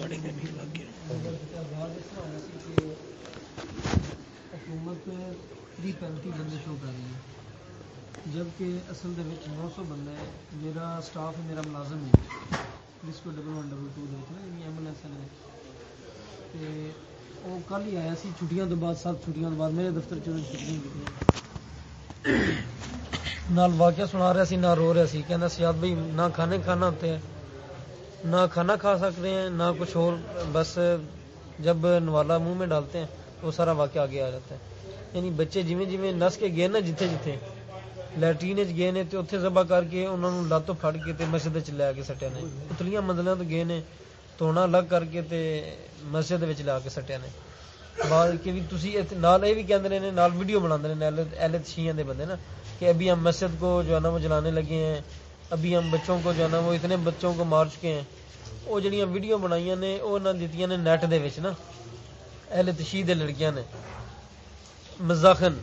Recording میں بھی لگ گیا حکومت تری پینتی بندے شو کر رہی ہے۔ جبکہ اصل دے وچ نو سو بندہ ہے۔ میرا سٹاف ہے، میرا ملازم ہے۔ جس کو ڈبل ون ڈبل ٹو دیکھنا ایمبولینس نے تے وہ کل ہی آیا سی، چھٹیاں تو بعد، سات چھٹیاں تو بعد۔ میرے دفتر چ چھٹیاں کی نال واقعہ سنا رہا سی نہ رو رہا سی۔ کہنا سیاد بھائی، نہ کھانے، کھانا ہوتے ہیں۔ نہ کھانا کھا سکتے ہیں، نہ کچھ اور۔ بس جب نوالا منہ میں ڈالتے ہیں، وہ سارا واقعہ آگے آ جاتا ہے۔ یعنی بچے جویں جویں نس کے گئے نا جتھے جتھے۔ لٹرین چ گئے نے اتنے ذبح کر کے انہوں نے لاتوں پھڑ کے تے مسجد چ لے کے سٹیا نے۔ اتلیاں منزلوں تو گئے نے تونا الگ کر کے تے مسجد وچ لا کے سٹیا نے۔ بعد کہ بھی تسی نال یہ بھی کہندے نے نال ویڈیو بنا نے اہل شیعہ دے بندے نا، کہ ابھی ہم مسجد کو جو ہے نا وہ جلانے لگے ہیں۔ ابھی ہم بچوں کو جو ہے نا وہ اتنے بچوں کو مار چکے ہیں۔ وہ جڑیاں ویڈیو بنائی نے، وہ نہ دیتی نے نیٹ دے وچ نا۔ اہل تشیح دے لڑکیاں نے۔ مزاخن۔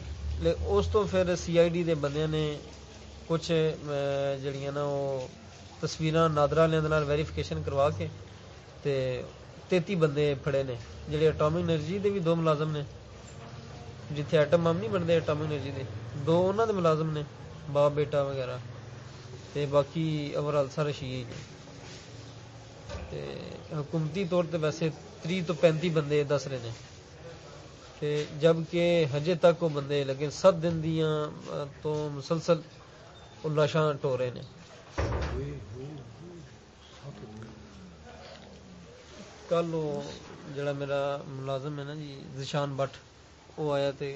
لے اس تو پھر سی آئی ڈی دے بندے نے کچھ جڑیاں نا وہ تصویراں نادرا والے ویریفیکیشن کروا کے تے تیتی بندے پھڑے نے۔ جڑے اٹامک انرجی دے بھی دو ملازم نے۔ جتھے ایٹم بم نہیں بنتے اٹامک انرجی دے۔ دو انہوں دے ملازم نے، باپ بیٹا وغیرہ۔ تے باقی اوورال سارے شیعہ ہی نے تے حکومتی طور تے ویسے تری تو پینتی بندے دس رہے ہیں تے جبکہ ہجے تک وہ بندے لگے سات دن دیاں تو مسلسل وہ لاشاں ٹو رہے ہیں کل وہ جڑا میرا ملازم ہے نا جی ذیشان بٹ، وہ آیا تے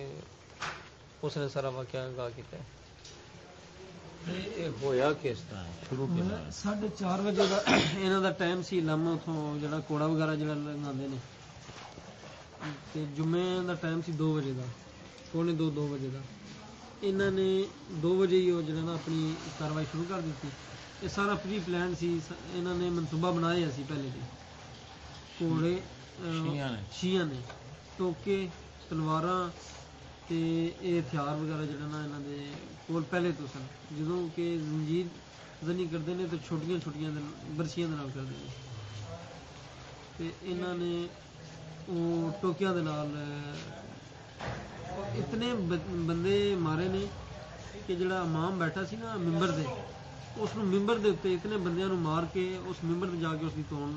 اس نے سارا واقعہ گا کیا ہویا کس طرح شروع ساڑھے چار بجے کا یہاں کا ٹائم سی اتوں جا کوڑا وغیرہ جڑا لگاتے ہیں تے جمعے دا ٹائم سی دو بجے دا پونے دو دو بجے دا انہوں نے دو بجے ہی وہ جڑا نا اپنی کاروائی شروع کر دیتی یہ سارا پری پلان سی انہوں نے منصوبہ بنایا سی پہلے بھی شیعہ نے ٹوکے تلواراں تے اے ہتھیار وغیرہ جڑا نا انہاں دے کول پہلے تو سن۔ جدوں کہ زنجیر زنی کرتے ہیں تو چھوٹیاں چھوٹیاں برشیاں دے نال کرتے ہیں تے انہاں نے وہ ٹوکیاں دے نال اتنے بندے مارے نے کہ جڑا امام بیٹھا سی نا ممبر دے، اس ممبر دے اتنے اتنے بندیاں نو مار کے اس ممبر تے جا کے اس کی تون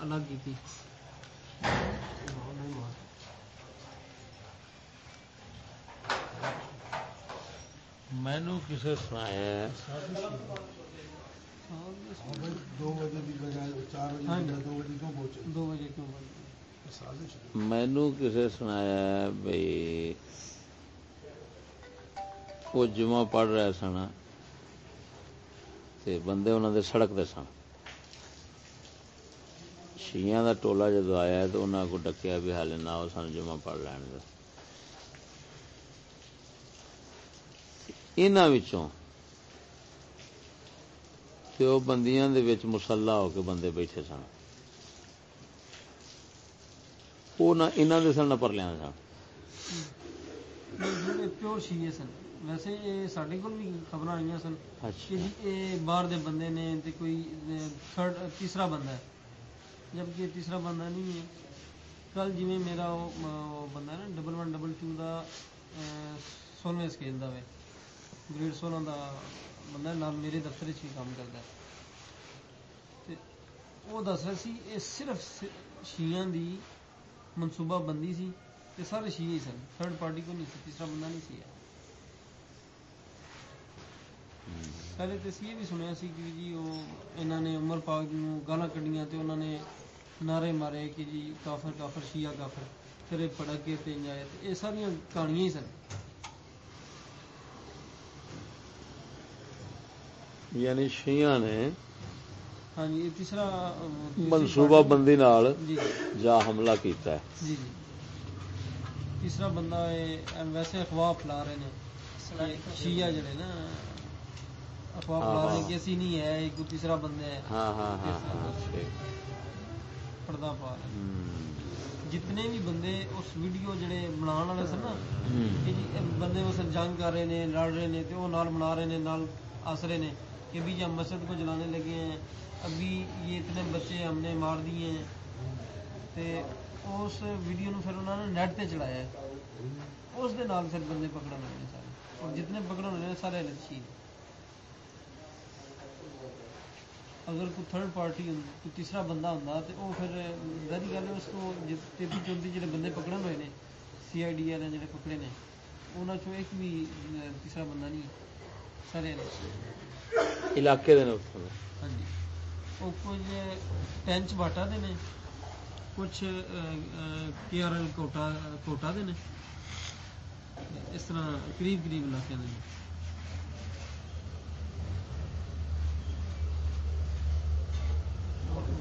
الگ کی تھی مینو کسے سنایا دو بجے کی بجائے چار بجے دو بجے کیوں پہنچے دو بجے کیوں مینو کسے سنایا بھائی وہ جمعہ پڑھ رہے سن تے بندے انہوں دے سڑک دے سن۔ شیعہ دا ٹولا جدو آیا تو انہوں کو ڈکیا بھی حال نہ ہو سن جمعہ پڑھ لین دے۔ انہوں بندیاں دے وچ مسلح ہو کے بندے بیٹھے سن وہ نہ انہوں دے سن نہ پر لیا سن پیور شیعہ سن ویسے یہ سارے کو بھی خبر آئی سن کہ یہ باہر دے بندے نے تے کوئی تھرڈ تیسرا بندہ ہے جبکہ تیسرا بندہ نہیں ہے کل جی میرا وہ بندہ ہے نا ڈبل ون ڈبل ٹو کا سولہویں اسکیل کا گریڈ سولہ کا بندہ نال میرے دفتر چ کام کرتا ہے۔ وہ دس رہا سی یہ صرف شیعہ دی منصوبہ بندی سی تے سارے شیعہ ہی سن۔ تھرڈ پارٹی کو نہیں سی، تیسرا بندہ نہیں سی۔ پہلے تو یہ بھی سنیا سی کہ جی وہ انہوں نے عمر پاک گالا کڈیاں تے انہوں نے نعرے مارے کہ جی کافر کافر، شیعہ کافر پھر پڑا کے تے جائے یہ ساری کہانیاں ہی سن۔ یعنی شیعہ نے ہاں جی تیسرا منصوبہ بندی نال جی جا حملہ کیتا ہے۔ جی جی۔ تیسرا بندہ ویسے افواہ پھیلا رہے ہیں شیعہ جڑے نا افواہ پھیلا رہے ہیں کہ اسی نہیں ہے ایک تیسرا بندہ ہے۔ ہاں ہاں ہاں ہاں پردہ پا رہے جتنے بھی بندے اس ویڈیو جڑے بنا والے سن نا کہ جی بندے اس جنگ کر رہے ہیں لڑ رہے ہیں تو وہ نال بنا رہے ہیں نال رہے ہیں کہ بھی جی جب مسجد کو جلانے لگے ہیں، ابھی یہ اتنے بچے ہم نے مار دیے ہیں۔ تے اس ویڈیو نو پھر انہوں نے نیٹ تے چڑھایا ہے۔ اس دے نال پھر بندے پکڑن ہوئے نے سارے۔ اور جتنے پکڑن ہوئے نے سارے لچھی اگر کوئی تھرڈ پارٹی ہوں کوئی تیسرا بندہ ہوں تو وہ پھر ظاہری گل ہے اس کو تیتی چونتی جڑے بندے پکڑن ہوئے نے سی آئی ڈی والے جڑے پکڑے نے انہوں چوں ایک بھی تیسرا بندہ نہیں، سارے علاقے دے نے اتوں دے ہاں جی۔ وہ کچھ پینچ باٹا دے نے کچھ کے آر ایل کوٹا کوٹا دے نے۔ اس طرح قریب قریب علاقے دے نے۔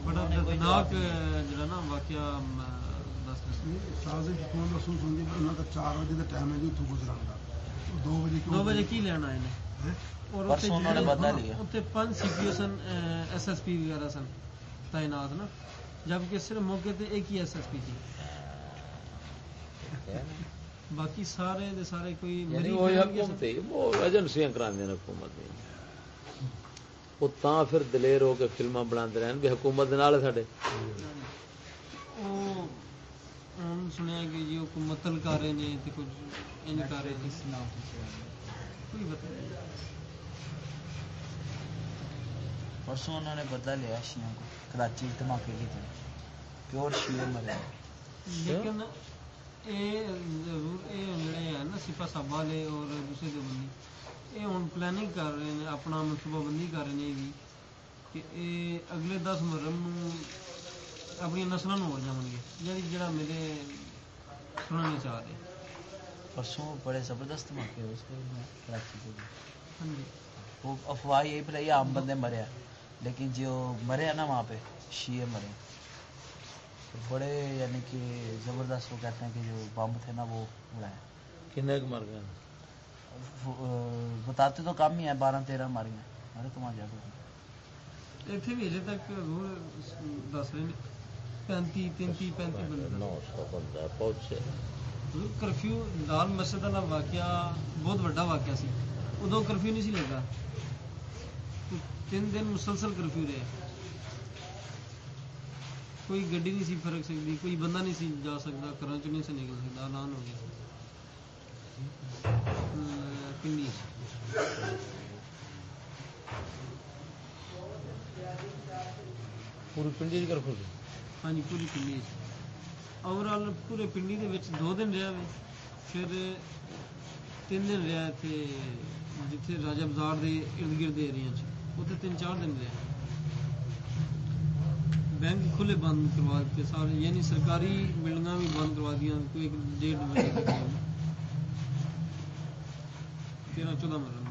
بڑا دردناک جڑا نا واقعہ م، دس رسمی سازش فون محسوس ہوندی پر انہاں دا 4 وجے دا ٹائم ہے جی دا۔ 2 وجے کیوں؟ دو بجے کی لینا آئے اتنے پانچ سی پی او سن ایس ایس پی وغیرہ سن تعینات نا۔ جبکہ صرف موقع تے ایک ہی ایس ایس پی تھی۔ باقی سارے دے سارے کوئی یعنی وہ حکومت۔ ہی وہ ایجنسیاں کراندیاں حکومت دی وہ تاں پھر دلیر ہو کے فلماں بناندے رہن بھی حکومت دے نال ہے ساڈے۔ وہ ہم سنیا کہ جی کوئی متل کر رہے نے تے کچھ انج کر رہے نے کوئی نہیں۔ پرسوں انہوں نے بدلا لیا شیعوں کو کراچی دھماکے کی تھے پیور شیعہ مرے لیکن یہ ضرور یہ جڑے ہیں نا سپا صاحب والے اور دوسرے دو بندی یہ ہوں پلاننگ کر رہے ہیں اپنا منصوبہ بندی کر رہے ہیں بھی کہ یہ اگلے دس محرم نو اپنی نسلوں ہو جان گے۔ یعنی جڑا میرے سننا نہیں چاہ رہے پرسوں بڑے زبردست دھماکے ہوئے اس کے کراچی کے ہاں جی۔ وہ افواہ یہی پھیلائی عام بندے مرے ہیں۔ لیکن جو مرے ہیں نا وہاں پہ شیعہ مرے بڑے یعنی کہ زبردست وہ کہتے ہیں کہ جو بم تھے نا وہ اڑائے کنے مر گئے آ، بتاتے تو کم ہی ہیں بارہ تیرہ ماری ہیں۔ ارے تمہارا جاگو اتنے بھی اجے تک ضرور دس رہے ہیں۔ پینتی تینتی پینتی بندے نو سو بندہ پہنچے۔ کرفیو لال مسجد والا واقعہ بہت بڑا واقعہ سی۔ ادو کرفیو نہیں سی لگا؟ تین دن مسلسل کرفیو رہے کوئی گڈی نہیں سی فرق سکتی کوئی بندہ نہیں سی جا سکتا گھروں چ نہیں سی نکل سکتا اعلان ہو گیا۔ ام، پنڈی۔ پوری پنڈی کر کھول ہاں جی پوری پنڈی اوور آل پورے پنڈی دے وچ دو دن رہا وے۔ پھر تین دن رہا تے جتھے راجا بازار دے ارد گرد ایریا چ اتنے تین چار دن رہا بینک کھلے بند کروا دیتے سارے یعنی سرکاری بلڈنگاں بھی بند کروا دیا کوئی ایک ڈیڑھ بجے تیرہ چودہ مرن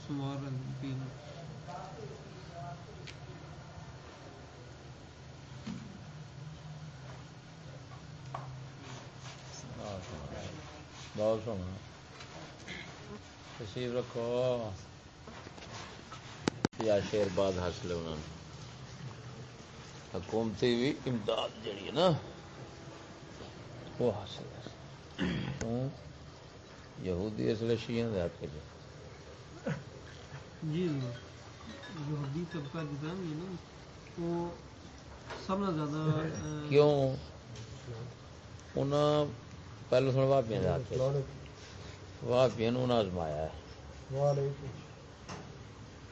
سوموار پیر نوں۔ بہت سونا۔ تشریف رکھو۔ یا شیر بعد حاصل نے حکومتی بھی امداد جڑی ہے نا۔ وہ حاصل ہے؟ یہودی اس لیے شیعہ دے چ جی یہودی طبقہ بھی ہے نا وہ سب سے زیادہ کیوں؟ انہاں پہلے سن بھابیاں دے بھابیاں نو انہاں آزمایا ہے۔ بھابیاں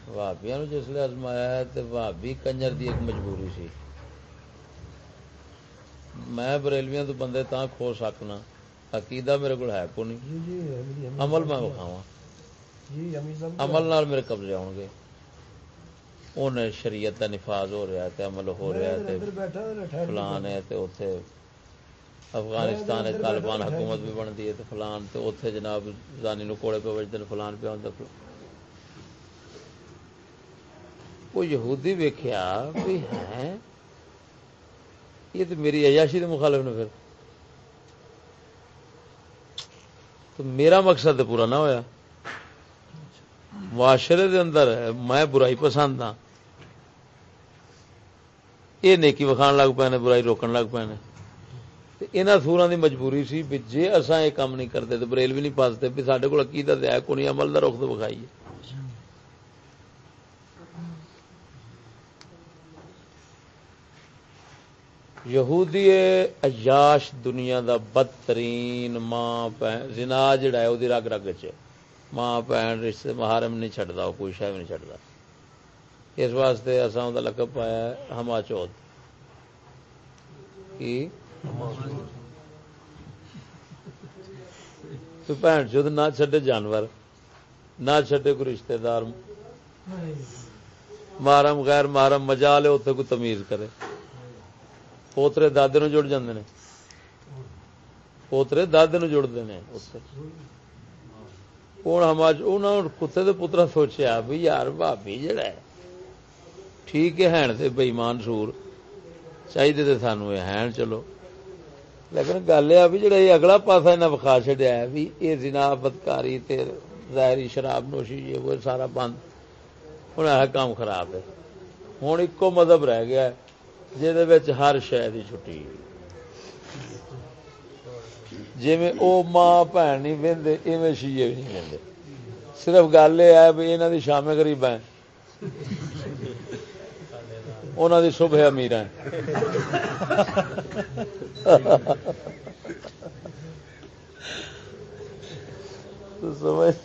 نو جس لیے آزمایا ہے تو بھابی کنجر دی ایک مجبوری سی۔ میں بریلویاں تو بندے تاں کھو سکنا عقیدہ میرے کو ہے کو نہیں عمل میں وکھاواں۔ عمل نال میرے قبضے آن گے۔ انہیں شریعت کا نفاذ ہو رہا ہے عمل ہو رہا ہے فلان ہے تے اوتھے افغانستان طالبان حکومت بھی بنتی ہے فلان تے اوتھے جناب زانی نو کوڑے پہ وجدن فلان پہ فلان وہ یہودی ویکھیا بھی ہے یہ تو میری عیاشی دے مخالف نے پھر۔ تو میرا مقصد پورا نہ ہویا۔ معاشرے دے اندر میں برائی پسند ہاں۔ یہ نیکی وکھان لگ پے نے، برائی روکن لگ پے نے۔ تے انہاں دی مجبوری سی بھی جے اساں یہ کام نہیں کرتے تو بریل بھی نہیں پاستے بھی ساڈے کول عقیدہ تے ہے کوئی عمل دا رخ تو وکھائیے۔ یہودی عیاش دنیا دا بدترین ماں بہن زنا جڑا ہے وہ رگ رگ چ ماں بہن رشتے محرم نہیں چڈتا وہ کوئی شہ بھی نہیں چڈتا اس واسطے اصا لقب پایا ہما چوتھ کی؟ تو بھن چود نہ چڈے جانور، نہ چڈے کوئی رشتے دار۔ مارم غیر مارم مجا لے اتنے کوئی تمیز کرے۔ پوترے دادے نو جڑ جاندے نے۔ پوترے دادے نو جڑتے ہیں ہوں کتے دے پترا سوچیا بھی یار بھابی جڑا ہے۔ ٹھیک ہے، ہین سے بئیمان سور۔ چاہیے تو سانو ہے چلو۔ لیکن گل یہ بھی جڑا یہ اگلا پاسا انہیں بخا چڈیا ہے بھی یہ زنا بدکاری ظاہری شراب نوشی یہ وہ سارا بند۔ ہوں یہ کام خراب ہے۔ ہوں ایکو مذہب رہ گیا ہے۔ جہد ہر شہ کی چھٹی۔ جی وہ ماں بھن نہیں وہدے ایویں شیے بھی نہیں وہدے صرف گل یہ ہے بھی یہاں کی شام غریب ہے انہوں کی صبح امیر ہے سمجھ۔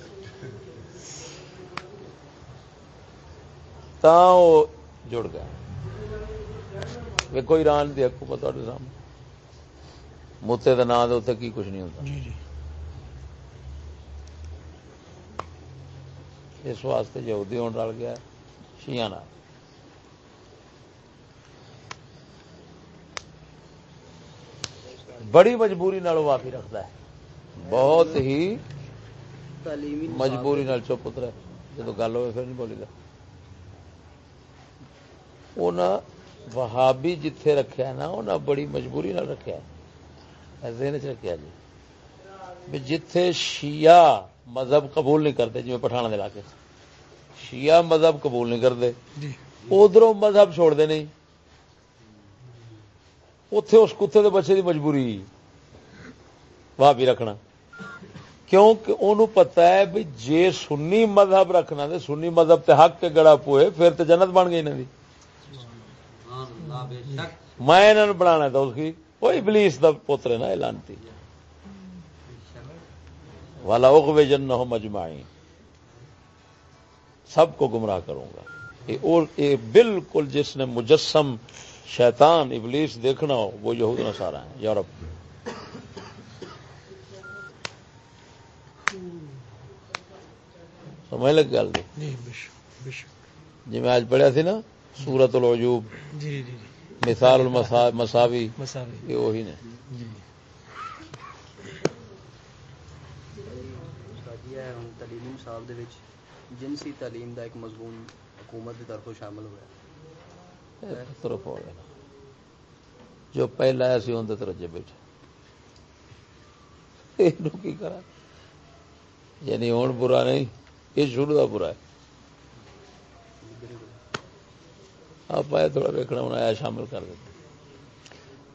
جڑ گیا ویکو ایران کی حکومت سامنے موتے کا نام کی کچھ نہیں ہوتا جی، جی۔ اس واسطے یہودی ہوں رل گیا شیا بڑی مجبوری معافی رکھتا ہے بہت ہی مجبوری چپ اتر جب گل ہوئے پھر نہیں بولی گا وہابی جتھے رکھا نا انہیں بڑی مجبوری رکھا ذہن چ رکھا جی۔ جتھے شیعہ مذہب قبول نہیں کرتے جی پٹھان کے علاقے شیعہ مذہب قبول نہیں کرتے۔ جی۔ ادھر مذہب چھوڑتے نہیں۔ اتے اس کتے کے بچے کی مجبوری۔ بھابی رکھنا۔ کیونکہ انہوں پتا ہے بھی جے سنی مذہب رکھنا تو سنی مذہب تے حق کے گڑا پوئے پھر تو جنت بن گئی انہیں میں بنا تھا اس کی وہ ابلیس دا پوتر ہے نا لانتی والا اغوے جن ہو سب کو گمراہ کروں گا۔ اور یہ بالکل جس نے مجسم شیطان ابلیس دیکھنا ہو وہ یہود نصارا ہیں۔ یورپ سمجھ لگ گل جی میں آج پڑھیا تھی نا سورت العجوب۔ جی جی۔ مثال مساوی. یہ وہی نے. جی۔ جنسی تعلیم دا ایک مضمون حکومت کی طرف شامل ہوا جو پہلا آیا سی اندر رجے بیٹھے کی کرا؟ یعنی ہوں برا نہیں یہ شروع کا برا ہے۔ آپ تھوڑا ویکنا ہونا آیا شامل کر دیتے۔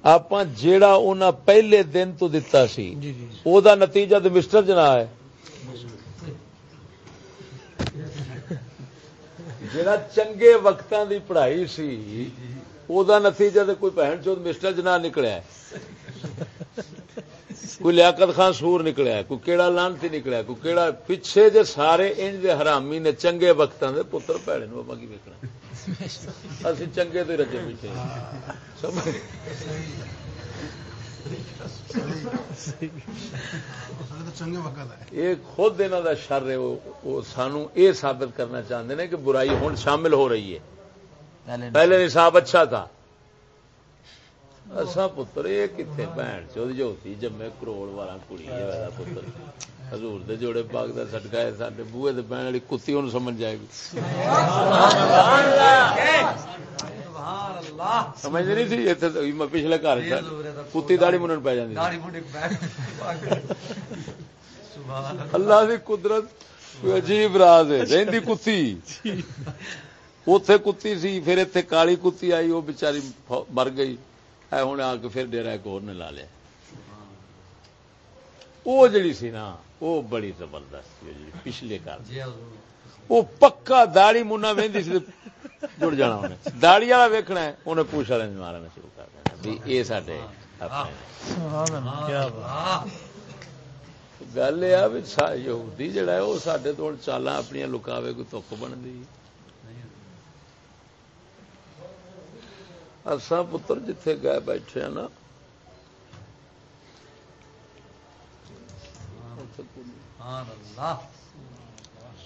آپ جیڑا انہاں پہلے دن تو دتا سی جی، جی، جی۔ او دا نتیجہ تو مسٹر جنا ہے۔ جڑا چنگے وقتاں دی پڑھائی سی او دا نتیجہ تو کوئی بہن چوت مسٹر جنا نکلیا کوئی لیاقت خان سور نکلیا کوئی کیڑا لانتی نکلیا کوئی کیڑا پیچھے جے سارے انج دے حرامی نے چنگے وقتاں دے پتر پیڑے نو کی ویکنا اسی چنگے تو رجے پیچھے۔ یہ خود انہوں کا شر ہے سانو یہ ثابت کرنا چاہتے ہیں کہ برائی ہوں شامل ہو رہی ہے۔ پہلے نصاب اچھا تھا۔ اصا پتر یہ کتنے بھن ہوتی جمے کروڑ والا کڑی پتر۔ حضور دے جوڑے پاک دا صدقہ ہے ساڈے بوئے دے بہن والی کتی اون سمجھ جائے گی۔ سمجھ نہیں تھی؟ ایتھے میں پچھلے گھر کتی داڑھی منن پے جاندی اللہ۔ دی قدرت کوئی عجیب راز ہے۔ رہندی کتی۔ اوتھے کتی سی پھر ایتھے کالی کتی آئی وہ بیچاری مر گئی۔ اے ہن آ کے پھر ڈیرا ایک اور نے لا لیا۔ وہ جڑی سی نا وہ بڑی زبردست جی پچھلے کار جی، وہ پکا داڑی منا وہی سی جڑ جانا انہیں۔ داڑی والا ویکنا ہے انہیں پوچھ والے مارنا شروع کر دینا۔ بھی یہ سارے گل یہ بھی یہودی جڑا ہے وہ سڈے تو چالا اپنی لکاوے کوئی تک بنتی اساں پتر جتھے گئے بیٹھے ہیں نا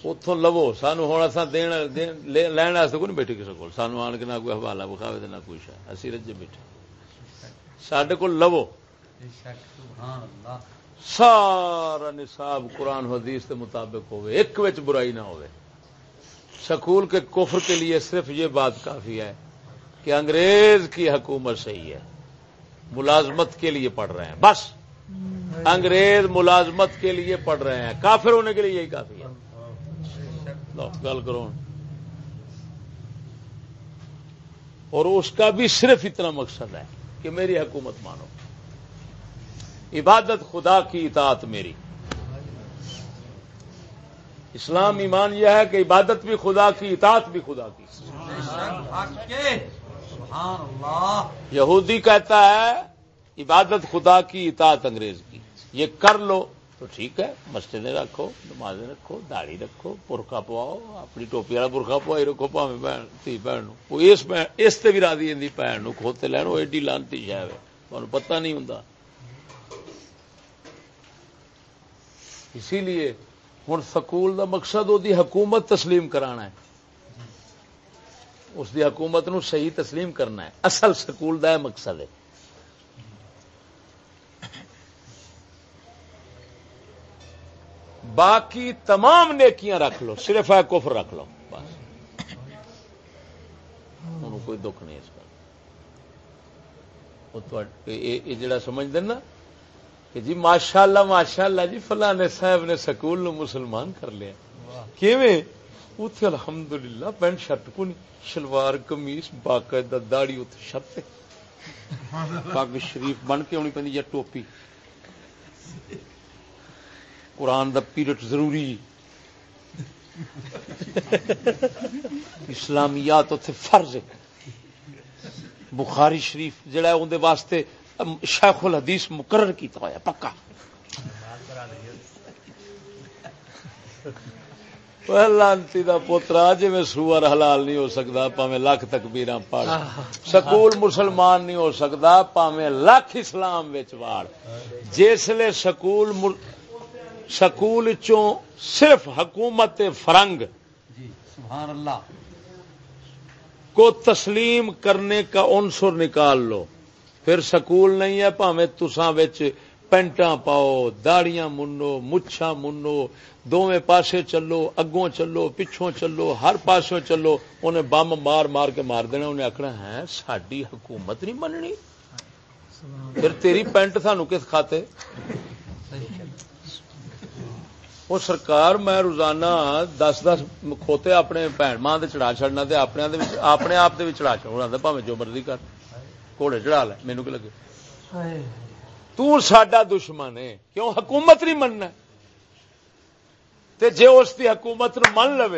اتوں لو سانو ہوں اصا لین کوئی نہیں بیٹھے کسی کو سانو آن کے نہ کوئی حوالہ بکھاوے نہ کچھ ہے اسی رجے بیٹھے۔ سڈے کو لو سارا نصاب قرآن حدیث کے مطابق ہوئے ایک وچ برائی نہ ہوئے سکول کے کفر کے لیے صرف یہ بات کافی ہے کہ انگریز کی حکومت صحیح ہے۔ ملازمت کے لیے پڑھ رہے ہیں۔ بس۔ انگریز ملازمت کے لیے پڑھ رہے ہیں۔ کافر ہونے کے لیے یہی کافی ہے۔ گل کرو۔ اور اس کا بھی صرف اتنا مقصد ہے کہ میری حکومت مانو۔ عبادت خدا کی اطاعت میری۔ اسلام ایمان یہ ہے کہ عبادت بھی خدا کی اطاعت بھی خدا کی۔ یہودی کہتا ہے عبادت خدا کی، اطاعت انگریز کی۔ یہ کر لو تو ٹھیک ہے، مسجدیں رکھو، نمازیں رکھو، داڑھی رکھو برخا پواؤ، اپنی ٹوپی والا برخا پوائی رکھو پاوے بہن تھی بہن اس تے بھی راضی اندی بہن کھوتے لین وہ ایڈی لانتی شاید تمہیں پتہ نہیں ہوں اسی لیے ہوں سکول دا مقصد وہ حکومت تسلیم کرانا ہے۔ اس دی حکومت نو صحیح تسلیم کرنا ہے۔ اصل سکول دا مقصد ہے۔ باقی تمام نیکیاں رکھ لو صرف ہے کفر رکھ لو بس۔ کوئی دکھ نہیں اس کا یہ جڑا سمجھ دینا کہ جی ماشاء اللہ ماشاء اللہ جی فلانے صاحب نے سکول نو مسلمان کر لیا۔ اتنے الحمد للہ پینٹ شرٹ کو نہیں شلوار کمیس باقاعدہ داڑی اتنے شرط پگ شریف بن کے آنی پہ یا ٹوپی۔ قرآن دا پیریڈ ضروری اسلامیات اتنے فرض بخاری شریف جڑا ہے اندر واسطے شیخ الحدیث مقرر کیتا ہوا پکا۔ لانتی کا پوترا جی میں سور حلال نہیں ہو سکتا پاوے لکھ تک پیرا پڑھ سکول مسلمان نہیں ہو سکتا پاوے لکھ اسلام واڑ جسے سکول سکول چوں صرف حکومت فرنگ جی، سبحان اللہ۔ کو تسلیم کرنے کا عنصر نکال لو۔ پھر سکول نہیں ہے پاوے تسا پینٹا پاؤ داڑیاں منو مچھا منو دونوں پاسے چلو اگوں چلو پچھوں چلو ہر پاسوں چلو انہیں بم مار مار کے مار دینا۔ انہیں آخنا ہے ساری حکومت نہیں مننی۔ پھر تیری پینٹ سانو کس کھاتے؟ وہ سرکار میں روزانہ دس دس کھوتے اپنے بھن ماں چڑھا چڑنا اپنے اپنے آپ کے چڑھا چڑھا پاوے جو مرضی کر گھوڑے چڑھا لے مینو کی لگے تا دشمن ہے کیوں حکومت نہیں مننا تے جے اس کی حکومت من لو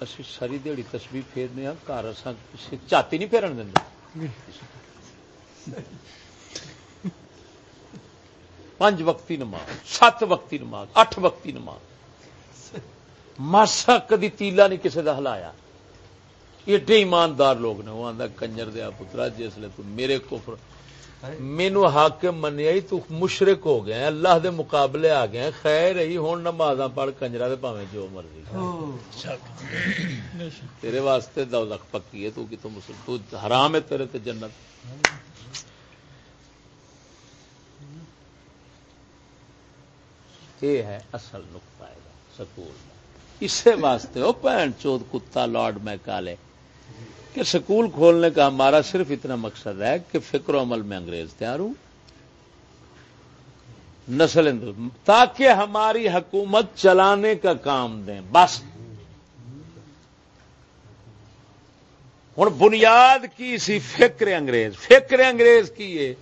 اسی ساری دیہی تسبیح پھیرنے ہاں گھر چاتی نہیں پھیرن دیں پانچ وقتی نماز، سات وقتی نماز، اٹھ وقتی نماز۔ ماسا کدی تیلا نہیں کسی کا ہلایا۔ ایڈے ایماندار لوگ نے، وہ آدھا کنجر دیا پترا جسے تو میرے کفر۔ مینو حاکم منیا تو مشرق ہو گیا اللہ دے مقابلے آ گیا خیر ہی ہوں نماز پڑھ کنجرا دے پاوے جو مرضی۔ تیرے واسطے دو لکھ پکی ہے، تو کہ تو حرام ہے تیرے تے جنت۔ یہ ہے اصل نقطہ سکول اسی واسطے وہ بھن چوت کتا لارڈ میں کالے۔ کہ سکول کھولنے کا ہمارا صرف اتنا مقصد ہے کہ فکر و عمل میں انگریز تیار ہوں۔ نسل تاکہ ہماری حکومت چلانے کا کام دیں، بس۔ ہوں بنیاد کی سی فکر انگریز فکر انگریز کی ہے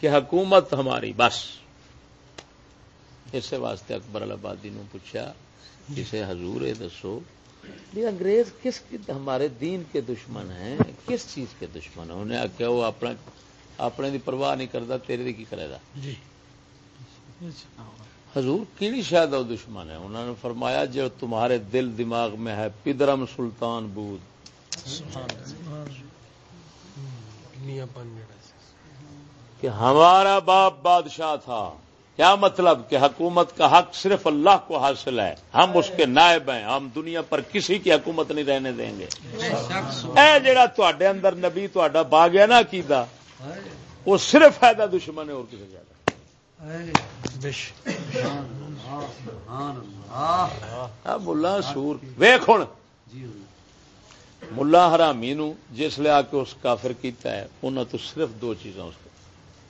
کہ حکومت ہماری، بس۔ اس واسطے اکبر آبادی نو پوچھا جسے حضور ہے دسو یہ انگریز کس ہمارے دین کے دشمن ہیں کس چیز کے دشمن ہیں؟ انہیں آخیا وہ اپنا اپنے دی پرواہ نہیں کرتا تیرے دی کی کرے گا؟ جی۔ حضور کیڑی شاید وہ دشمن ہے؟ انہوں نے فرمایا جو تمہارے دل دماغ میں ہے پدرم سلطان بود۔ کہ ہمارا باپ بادشاہ تھا۔ کیا مطلب کہ حکومت کا حق صرف اللہ کو حاصل ہے؟ ہم اس کے نائب ہیں، ہم دنیا پر کسی کی حکومت نہیں رہنے دیں گے۔ اے جڑا تے اندر نبی تا با گیا نا عقیدہ، وہ صرف فائدہ دشمن ہے، اور کسی زیادہ ملا سور۔ ویخ ہوں ملا حرامی نو جس لے آ کے اس کافر کیتا ہے انہوں تو صرف دو چیزاں اس کو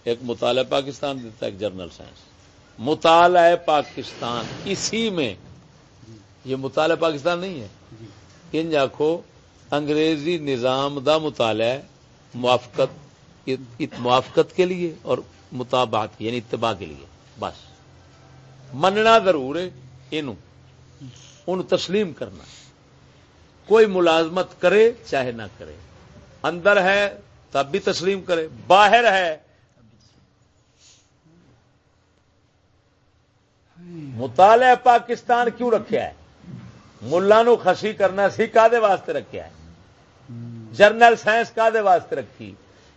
ایک مطالعہ پاکستان دیتا ہے ایک جرنل سائنس۔ مطالعہ پاکستان، اسی میں۔ یہ مطالعہ پاکستان نہیں ہے۔ ان آخو انگریزی نظام دا مطالعہ موافقت موافقت کے لیے اور مطابعت یعنی اتباع کے لیے۔ بس۔ مننا ضرور ہے یہ تسلیم کرنا۔ کوئی ملازمت کرے چاہے نہ کرے۔ اندر ہے تب بھی تسلیم کرے، باہر ہے مطالعہ پاکستان کیوں رکھا ہے ملا نو خسی کرنا سی کا واسطے رکھا ہے جرنل سائنس کا واسطے رکھی؟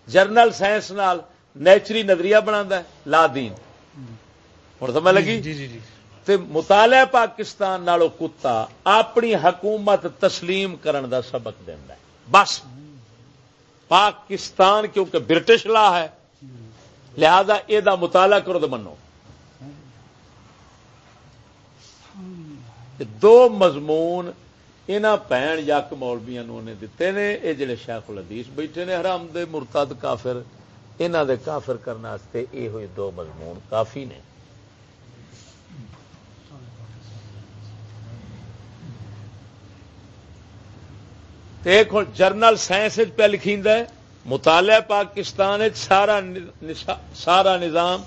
جرنل سائنس نال نیچری نظریہ بنا لا دین۔ ہوں سمجھ لگی؟ جی جی جی تے مطالعہ پاکستان نالو کتا اپنی حکومت تسلیم کرن دا سبق دینا بس۔ پاکستان کیونکہ برٹش لا ہے لہذا یہ مطالعہ کرو تو منو۔ دو مضمون یہاں پین یک مولبیا دیتے نے یہ جڑے شیخ الحدیث بیٹھے نے حرام دے مرتد کافر انہوں دے کافر کرنے واسطے یہ ہوئی دو مضمون کافی نے ایک ہوں جرنل سائنس پہ لکھی مطالعہ پاکستان سارا سارا نظام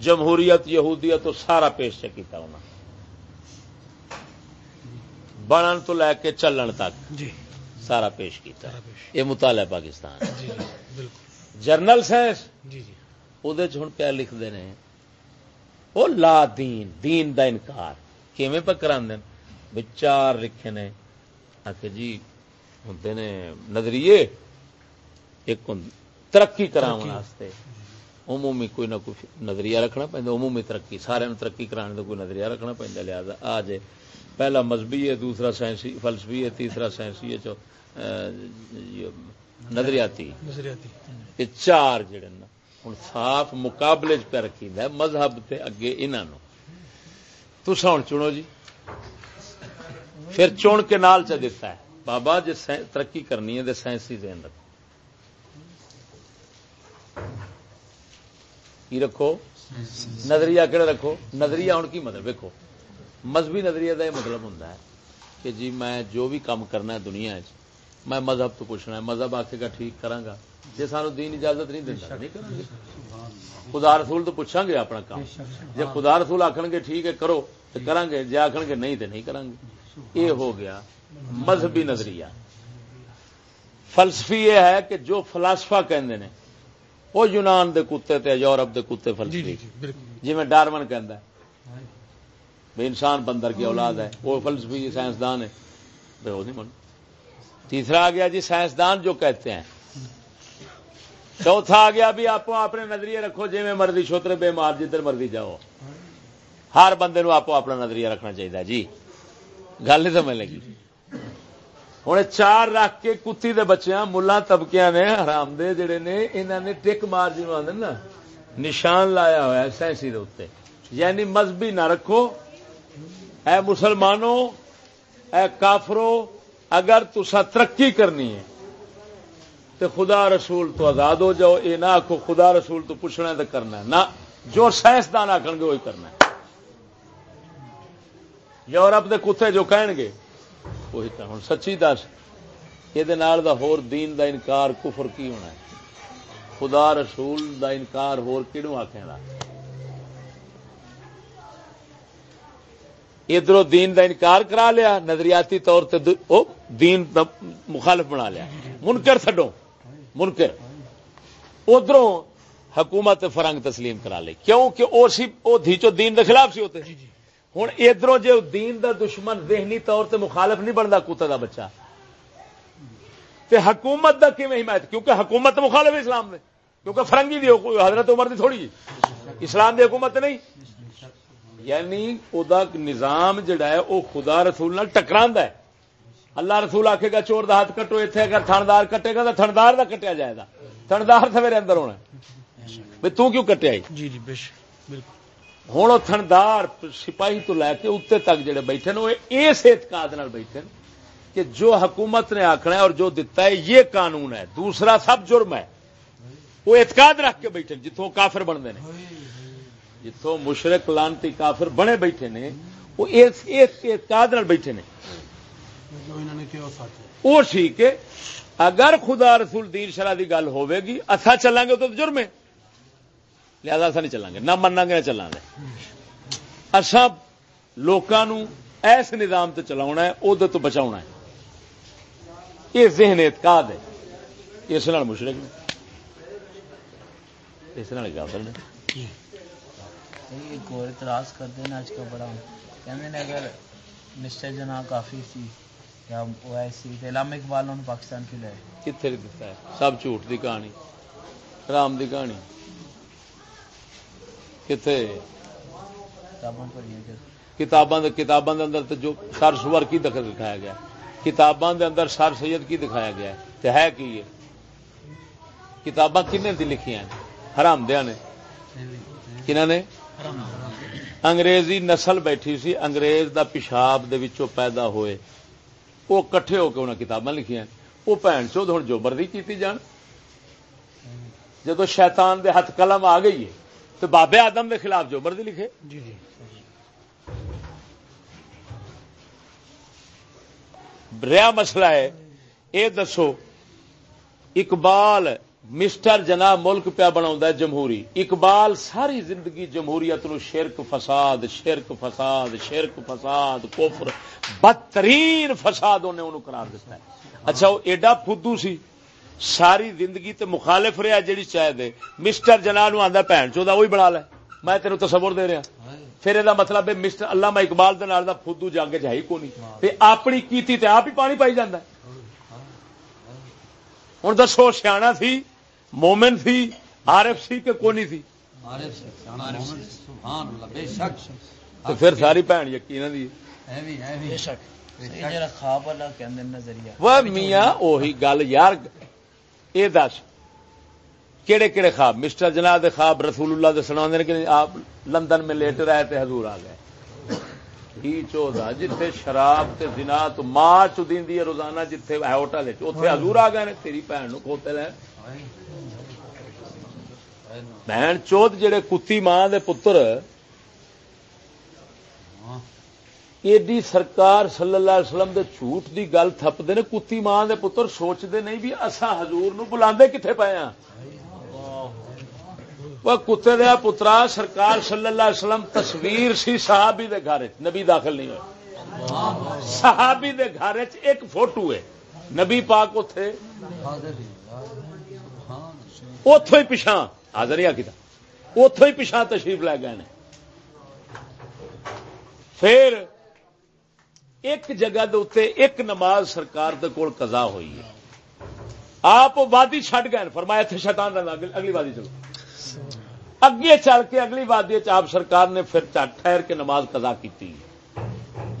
جمہوریت یہودیت تو سارا پیش کیتا انہوں بنن تو لے کے چلن تک جی۔ سارا پیش کیتا۔ یہ مطالعہ پاکستان۔ جی بالکل۔ جرنل سائنس جی جی۔ لکھتے ہیں وہ لا دین دین دا انکار۔ کیویں پہ کرا دین چار لکھے نے۔ آ جی ہوں نے نظریے۔ ایک ہوں ترقی کراستے عمومی کوئی نہ کوئی نظریہ رکھنا پہنتا عمومی ترقی سارے ترقی کرانے کا کوئی نظریہ رکھنا پہنتا لہٰذا آ جائے پہلا مذہبی ہے دوسرا سائنسی فلسفی ہے تیسرا سائنسی ہے نظریاتی نظریاتی۔ یہ چار جڑے نا ہوں صاف مقابلے چ پہ رکھی ہے مذہب تے اگے انہوں تسا ہوں چنو جی پھر چن کے نال چ دیتا ہے بابا جی ترقی کرنی ہے تو سائنسی دین رکھو۔ کی رکھو، نظریہ کہڑا رکھو؟ نظریہ ہوں کی مطلب؟ دیکھو مذہبی نظریے کا یہ مطلب ہوں کہ جی میں جو بھی کام کرنا ہے دنیا میں مذہب تو پوچھنا ہے، مذہب آخے گا ٹھیک کرا جی سانو دین اجازت نہیں دینا نہیں کریں گے۔ خدا رسول تو پوچھا گے اپنا کام۔ جب خدا رسول آخن گے ٹھیک ہے، کرو تو کریں گے جی آخن گے نہیں تو نہیں کریں گے۔ یہ ہو گیا مذہبی نظریہ۔ فلسفی یہ ہے کہ جو فلاسفا کہندے نے وہ یونان دے کتے تے یورپ دے کتے جی فلسفی جی جی بالکل۔ جی میں ڈارمن کہندا ہے۔ بھئی انسان بندر کی اولاد ہے۔ وہ فلسفی سائنسدان ہے۔ بھئی وہ نہیں من تیسرا آ گیا جی سائنسدان جو کہتے ہیں۔ چوتھا آ گیا بھی آپ اپنے نظریے رکھو جی میں مرضی چھوتر بے مار جدھر مرضی جاؤ۔ ہر بندے نو آپ اپنا نظریہ رکھنا چاہیے جی۔ گل نہیں سمجھ لگی۔ ہوں چار رکھ کے کتی دے بچیاں ملا طبقے نے، حرام دے جڑے نے انہوں نے ٹک مار جی آدھے نا، نشان لایا ہوا ہے سائنسی دے اتنے یعنی مذہبی نہ رکھو۔ اے مسلمانوں اے کافرو، اگر تسا ترقی کرنی ہے تو خدا رسول تو آزاد ہو جاؤ۔ یہ نہ آخو خدا رسول تو پوچھنا تو کرنا ہے۔ نہ، جو سائنسدان آخر گے وہی کرنا ہے۔ یورپ دے کتے جو کہن گے وہی کرنا ہوں، سچی دس یہ ہور دین دا انکار کفر کی ہونا ہے؟ خدا رسول دا انکار ہور کیڑوں آخر ادھر دین دا انکار کرا لیا، نظریاتی طور تے او، دین دا مخالف بنا لیا۔ منکر تھڈو منکر۔ ادھر حکومت فرنگ تسلیم کرا لی کیوں کہ او سی، او دھیچو دین دے خلاف سی ہوتے۔ ہوں ادھر جے دین دا دشمن ذہنی طور تے مخالف نہیں بنتا کتے دا بچہ۔ تے حکومت دا کیویں حمایت؟ کیونکہ حکومت مخالف اسلام نے۔ کیونکہ فرنگی دی حضرت عمر دی تھوڑی جی۔ اسلام دی حکومت نہیں۔ یعنی او دا نظام جڑا ہے، او خدا رسول نال ٹکراندا ہے۔ اللہ رسول آکھے گا، چور دا ہاتھ کٹو، ایتھے اگر تھندار کٹے گا، تو تھندار دا کٹیا جائے گا۔ تھندار سویرے اندر ہونا بھئی تو کیوں کٹیا جی جی بے شک، بالکل۔ ہوں وہ تھندار سپاہی تو لے کے اتنے تک جڑے بیٹھے وہ اس اعتقاد بیٹھے کہ جو حکومت نے آخنا ہے اور جو دتا ہے یہ قانون ہے دوسرا سب جرم ہے وہ اعتقاد رکھ کے بیٹھے جتوں کافر بنتے ہیں جتوں مشرق لانتی کافر بنے بیٹھے نے وہ اعتقاد بیٹھے نے وہ ٹھیک ہے اگر خدا رسول دین شرح کی گل ہوے گی اتھا چلیں گے تو جرم ہے لہذا اصا نہیں چلیں گے نہ منا گے نہ چلیں گے اصا لوگوں ایس نظام سے چلا ہے ادھر تو بچا ہے یہ ذہن اعتقاد ہے اس مشرق نے اس کافر نے ایک اور اعتراض کرتے ہیں آج کا بڑا کہتے ہیں اگر مسٹر جنا کافی سی یا وہ ایسی علامہ اقبال پاکستان کیوں لائے کتنے دتا ہے سب جھوٹ دی کہانی رام دی کہانی کتنے کتاباں کتاباں اندر تو جو سر سور کی دکھایا گیا۔ کتاباں دے اندر سر سید کی دکھایا گیا۔ ہے ہے کی یہ؟ کتاباں کنے دی لکھی ہیں؟ حرام دیا نے۔ کنہ نے؟ انگریزی نسل بیٹھی سی انگریز دا پیشاب دے وچوں پیدا ہوئے۔ وہ کٹھے ہو کے انہیں کتاباں لکھیاں وہ بھن چود ہوں جو مرضی کیتی جان۔ جدو شیطان دے ہاتھ قلم آ گئی ہے تو بابے آدم دے خلاف جو مرضی لکھے۔ جی جی۔ ریا مسئلہ ہے اے دسو اقبال مسٹر جناب ملک پیا بنا جمہوری۔ اقبال ساری زندگی جمہوریت نو شرک فساد شرک فساد شرک فساد کفر بدترین فساد انہیں انہوں قرار دیتا ہے۔ اچھا وہ ایڈا فدو سی۔ ساری زندگی تے مخالف رہا جیڑی چاہے دے مسٹر جناب نو آندا بھن چودا وہی بنا لے۔ میں تینوں تصور دے رہا۔ پھر یہ مطلب ہے مسٹر علامہ اقبال دے نال دا فدو جنگ چ ہے تے اپنی کیتی تے آپ ہی پانی پائی جاندا ہے۔ ہن دسو سیاح تھی مومن تھی عارف سی کہ کونی تھی؟ تو پھر ساری بھن یقین دی۔ بے شک۔ یہ جڑا خواب والا کہندے ہیں نظریہ۔ وہ میاں وہی گل یار۔ اے دس۔ کیڑے کیڑے خواب؟ مسٹر جناب دے خواب رسول اللہ دے سنا کہ آپ لندن میں لیٹ رہے تھے حضور آ گئے۔ ہی چودا جتھے شراب تے زنا تو ماں چدی ہے روزانہ جتھے ہے ہوٹل اتنے حضور آ گئے تیری بھن نو کھوتے لے۔ بہن چوت جڑے کتی ماں دے پتر ایڈی سرکار صلی اللہ علیہ وسلم دے جھوٹ دی گل تھپتے نے کتی ماں دے پتر سوچتے نہیں بھی اصا حضور نو بلا کتنے پے ہاں وہ کتے دیا پترا سرکار صلی اللہ علیہ وسلم تصویر سی صحابی دے گھر نبی داخل نہیں ہوئے صحابی دے گھر ایک فوٹو ہے نبی پاک اتے اتو ہی پچھا حاضر ہی آتا اتو ہی پچھا تشریف لے گئے پھر ایک جگہ دے ایک نماز سرکار دے کول قضا ہوئی ہے۔ آپ وادی چھڈ گئے، فرمایا اتنے شیطان رہنا اگلی وادی چلو۔ اگے چل کے اگلی وادی آپ سرکار نے پھر ٹھہر کے نماز قضا کی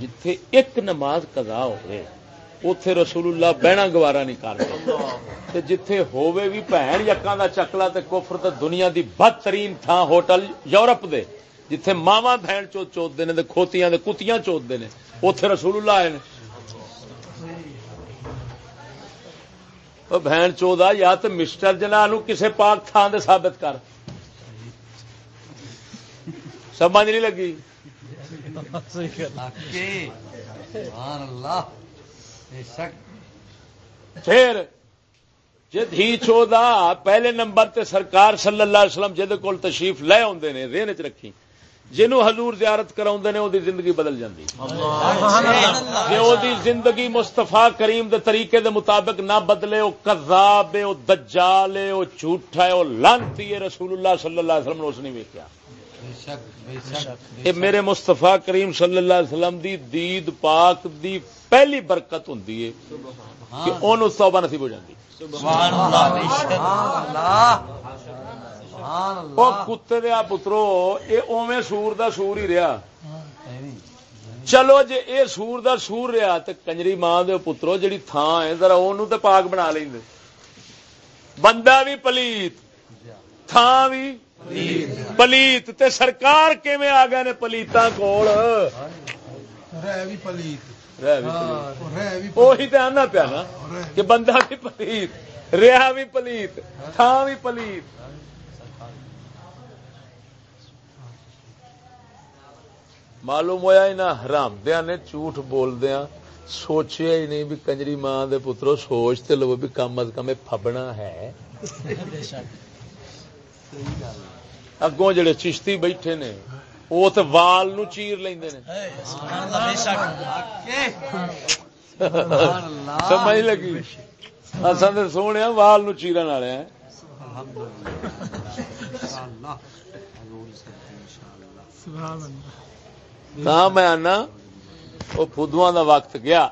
جتھے ایک نماز قضا ہوئے اتے رسول اللہ بہنا گوارا نہیں کرتے جتھے ہووے بھی بھن یقاں دا چکلا تے کفر تے دنیا دی بدترین تھان ہوٹل یورپ دے۔ جتھے ماوا بہن چو چوتتے ہیں کھوتیاں دے کتیاں چوتتے ہیں اتے رسول اللہ آئے بہن چودا یا تو مسٹر جنا کسے پاک تھان دے ثابت کر۔ سمجھ نہیں لگی؟ پھر جی دھی چودا پہلے نمبر تے سرکار صلی اللہ علیہ وسلم جہد کول تشریف لے آدھے نے رین چ رکھی۔ جنوں حضور زیارت کرا نے وہ زندگی بدل جاتی جی وہ زندگی مستفا کریم دے طریقے دے مطابق نہ بدلے وہ کذاب ہے وہ دجال ہے وہ جھوٹا ہے وہ لانتی ہے رسول اللہ صلی اللہ علیہ وسلم نے اس نے ویکیا یہ میرے مستفا کریم صلی اللہ علیہ وسلم دی دید پاک دی پہلی برکت ہوں کہ انہوں توبہ نصیب ہو جاتی وہ کتے دیا پترو یہ اوے سور دا سور ہی رہا چلو جی یہ سور دا سور رہا تو کنجری ماں دے پترو جڑی تھان ہے ذرا وہ تو پاک بنا لیں بندہ بھی پلیت تھان بھی پلیت۔ تے سرکار کیویں آ گئے نے پلیتاں کول؟ رہ بھی پلیت۔ وہی تو آنا پیا نا کہ بندہ بھی پلیت رہا بھی پلیت تھان بھی پلیت۔ معلوم ہوا نہ حرام دیا نے جھوٹ بول دیا سوچیا ہی نہیں بھی کنجری ماں دے پترو سوچتے لو بھی کم از کم پھبنا ہے۔ اگوں جڑے چشتی بیٹھے نے وہ تو وال نو چیر لیندے نے۔ سمجھ لگی؟ اصل سونے وال نو چیرن والے ہیں۔ تا میں آنا وہ فدو دا وقت گیا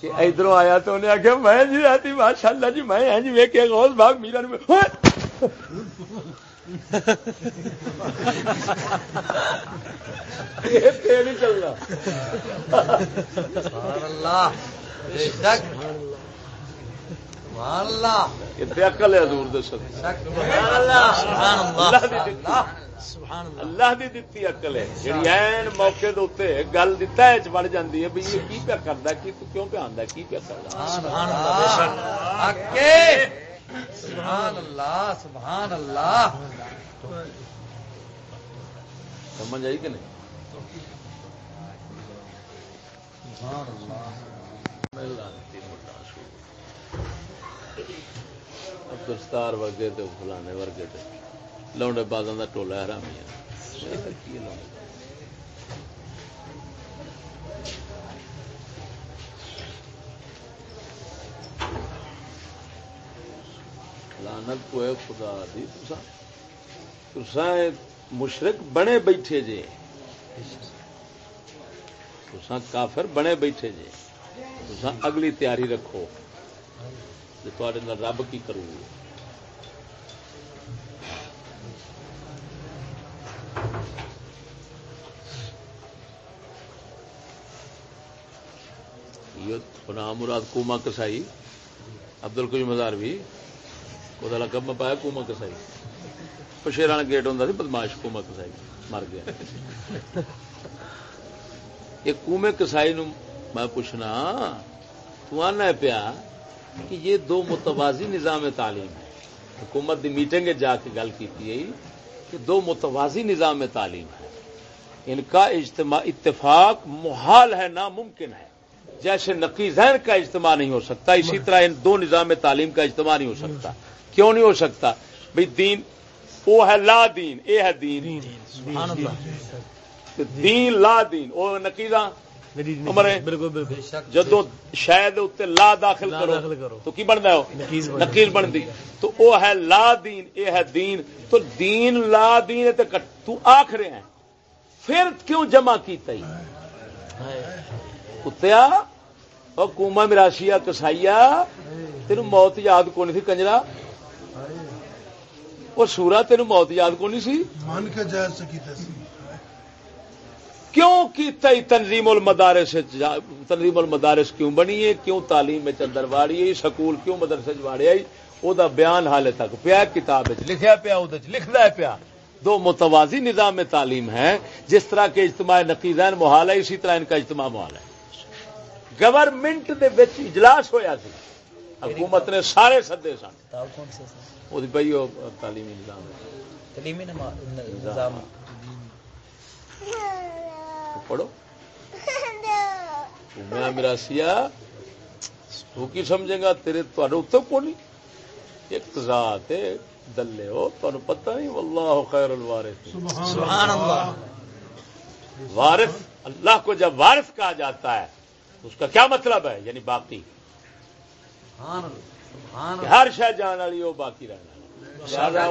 کہ ادھر آیا تو انہیں آخیا میں جی رہتی ماشاء اللہ جی میں جی ویک غوث باغ میرا نہیں چلنا ہے اللہ دی دتی ہے. این موقع دے گل دتا ہے بڑھ جاتی ہے بھائی یہ کی پیا کی کیوں پہ آتا کی پیا سبحان اللہ سبحان اللہ سمجھ آئی کہ نہیں؟ گرفتار ورگے تو فلانے ورگے تو لوڈے بازوں کا ٹولا حرامی ہے لانت کو ہے خدا دی تسا مشرق بنے بیٹھے جے۔ تسا کافر بنے بیٹھے جے۔ تسا اگلی تیاری رکھو۔ تے رب کی کرو نام مراد کوما کسائی عبد الکوئی مزار بھی وہ لقب میں پایا کوما کسائی پشیر والا گیٹ ہوں بدماش کوما کسائی مر گیا یہ کومے کسائی نو میں پوچھنا تو آنا پیا کہ یہ دو متوازی نظام تعلیم ہے حکومت دی میٹنگ جا کے گل کی کہ دو متوازی نظام تعلیم ہے ان کا اجتماع اتفاق محال ہے ناممکن ہے۔ جیسے نقی ذہن کا اجتماع نہیں ہو سکتا اسی طرح ان دو نظام تعلیم کا اجتماع نہیں ہو سکتا۔ کیوں نہیں ہو سکتا؟ بھائی دین وہ ہے لا دین اے ہے دین۔ دین لا دین وہ نقیزہ جدو شاید لا داخل کرو تو کی بنتا ہے؟ نکیل بنتی۔ تو وہ ہے لا دین اے ہے دین۔ تو دین لا دین تو آخ رہے ہیں۔ پھر کیوں جمع کیتا ہی؟ کتیا؟ اور کوما مراشیا کسائیا تین موت یاد کون تھی کنجرا۔ وہ سورا تین موت یاد کون سی؟ من کے جائز کیوں کی تنظیم المدارس تنظیم المدارس کیوں بنی ہے؟ کیوں تعلیم چندر واڑی سکول کیوں مدرسے واڑی آئی؟ وہ بیان حال تک پیا کتاب لکھا پیا لکھتا پیا۔ دو متوازی نظام تعلیم ہے جس طرح کے اجتماع نقیزین محال ہے اسی طرح ان کا اجتماع محال ہے گورنمنٹ دے وچ اجلاس ہویا سی۔ حکومت نے سارے سدے سن۔ بھائی تعلیمی نظام تعلیمی نظام۔ پڑھو میں مراسیا تو کی سمجھے گا تیرے اتنے کو نہیں اقتضاد دلے ہو تمہیں پتہ نہیں واللہ خیر الوارث سبحان اللہ وارث اللہ کو جب وارث کہا جاتا ہے اس کا کیا مطلب ہے یعنی باقی ہر شہ جان والی وہ باقی رہنا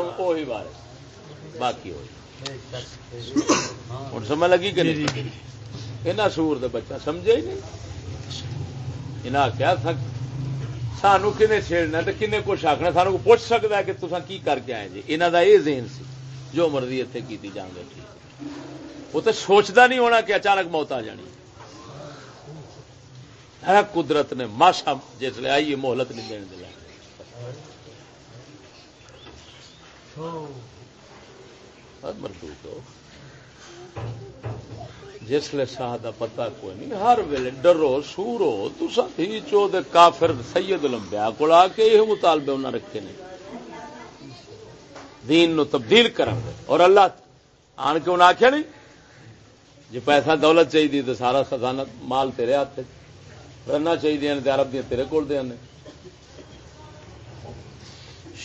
وارث باقی ہوئی ہوں سمجھ لگی کہ نہیں؟ یہاں سور دے بچہ سمجھے ہی نہیں۔ انہیں آخیا سانو کنے چھیڑنا تو کنے کچھ آخنا سانو کو پوچھ سکتا ہے کہ تصا کی کر کے آئے جی؟ یہاں کا یہ ذہن سی جو مرضی اتنے کی جان گے وہ تو سوچتا نہیں ہونا کہ اچانک موت آ جانی۔ ہے قدرت نے ماشا جس لے آئی مہلت نہیں دین دلا مردوت ہو۔ جس لے شاہ دا پتہ کوئی نہیں، ہر ویلے ڈرو، سورو تسا ہی چو دے کافر سید لمبیا کو آ کے یہ مطالبے انہیں رکھے نے۔ دین نو تبدیل کرن دے۔ اور اللہ آن کے انہیں آخیا نہیں جی پیسہ دولت چاہیے تو سارا خزانہ مال تیرے ہاتھ رنا چاہیے تو عرب دیا تیرے کول دیا نے۔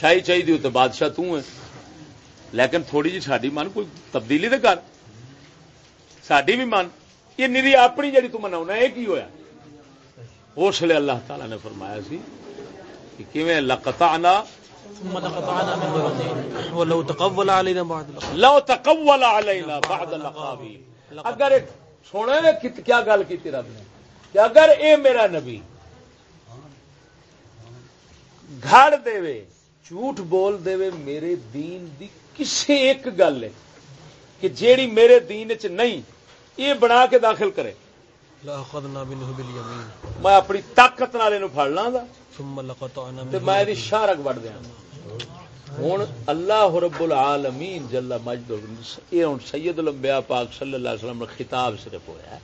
شاہی چاہیے تو بادشاہ تو ہے لیکن تھوڑی جی ساری من کوئی تبدیلی تو کر ساری بھی من، یہ نیری اپنی جڑی تو منا یہ کی ہوا اس لیے اللہ تعالی نے فرمایا سی کہ کیویں لقطعنا لو تقول علينا بعد الاقاويل اگر سونے نے کیا گل کی رب نے کہ اگر اے میرا نبی گھڑ دے جھوٹ بول دے میرے دین دی کسی ایک گل ہے کہ جیڑی میرے دین چ نہیں یہ بنا کے داخل کرے۔ میں اپنی طاقت نال پھڑ لاں گا۔ میں دی شارک وڑ دیاں ہوں اللہ رب العالمین جل مجد یہ ہوں سید الانبیاء پاک صلی اللہ علیہ وسلم خطاب صرف ہوا ہے۔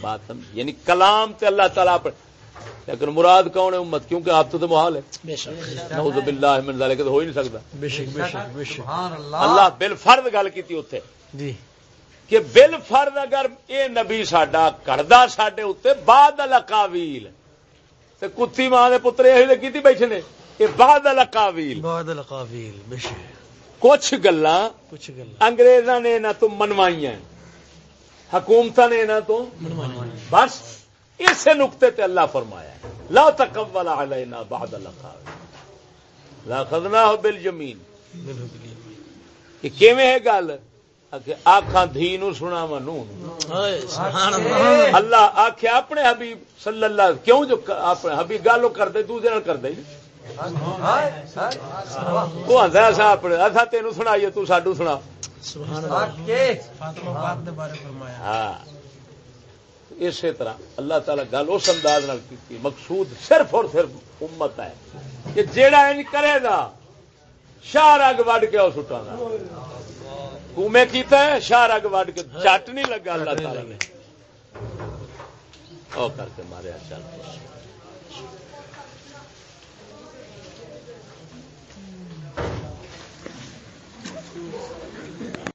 بات یعنی کلام تے اللہ تعالیٰ پر لیکن مراد کون ہے امت؟ کیونکہ آپ تو تو محال ہے بے شک۔ نعوذ باللہ من ذالک تو ہو ہی نہیں سکتا۔ بے شک بے شک بے شک۔ اللہ۔ بل فرد گل کی اتنے جی۔ کہ بل فرد اگر اے نبی ساڈا کردہ ساڈے اتنے بعد الاقاویل تے کتی ماں دے پتر یہ کیتی بیٹھے نے یہ بعد الاقاویل بعد بے شک۔ کچھ گلاں کچھ انگریزاں نے انہاں تو منوائیاں حکومت نے انہاں تو بس۔ اسی نقطے تے اللہ فرمایا ہے۔ لا تقبل علینا بعد الاقاویل لا بالیمین منه باليمين کہ کیویں ہے گل؟ کہ آکھاں دھی نو سنا منو ہائے سبحان اللہ۔ اللہ آخیا اپنے حبیب صلی اللہ کیوں جو اپنے حبیب گالو کرتے دوسرے نال کرتے نہیں وہ آتا ایسا اپنے ایسا تینوں سنائیے تو ساڈو سنا سبحان اللہ۔ فاطمہ پاک دے بارے فرمایا۔ ہاں۔ اسی طرح اللہ تعالیٰ گل اس انداز کی مقصود صرف اور صرف امت ہے۔ کہ جیڑا ان کرے گا، شاہ رگ وڈ کے اس اٹھانا۔ تو کیتا ہے، شاہ رگ وڈ کے چٹ نہیں لگا اللہ تعالیٰ نے۔ او کر کے مارے چل۔